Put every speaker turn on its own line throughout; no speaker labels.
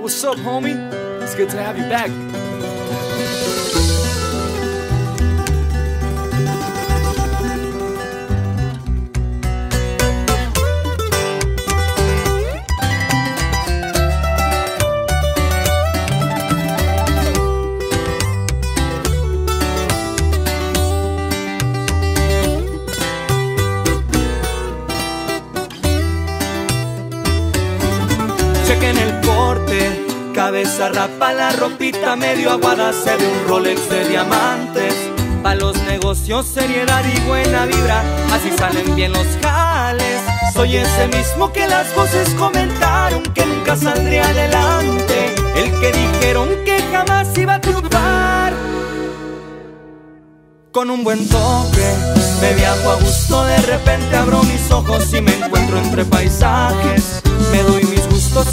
what's up, homie? It's good to have you back.
Chequen el corte, cabeza rapa la ropita medio aguada, se ve un Rolex de diamantes. Pa' los negocios, seriedad y buena vibra, así salen bien los jales. Soy ese mismo que las voces comentaron que nunca saldría adelante. El que dijeron que jamás iba a triunfar. Con un buen toque, me viajo a gusto, de repente abro mis ojos y me encuentro entre paisajes. Me doy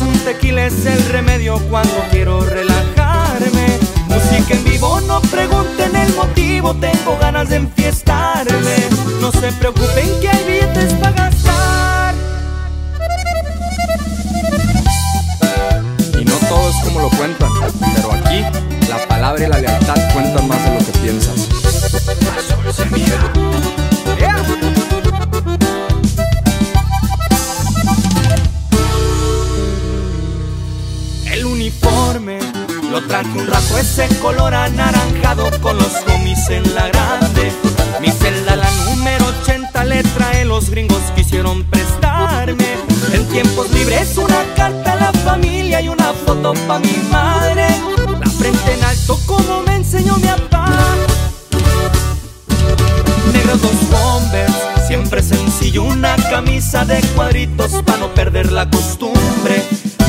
un tequila es el remedio cuando quiero relajarme. Música en vivo, no pregunten el motivo, tengo ganas de enfiestarme. No se preocupen un rato ese color anaranjado con los homies en la grande. Mi celda la número 80 le trae los gringos quisieron prestarme. En tiempos libres una carta a la familia y una foto pa' mi madre. La frente en alto como me enseñó mi papá. Negros dos bombers, siempre sencillo, una camisa de cuadritos para no perder la costumbre.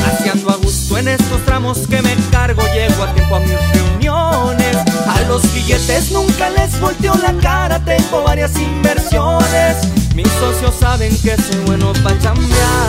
Haciendo a gusto en estos tramos que me cargo, llego a tiempo a mis reuniones. A los billetes nunca les volteo la cara, tengo varias inversiones. Mis socios saben que soy bueno para chambear.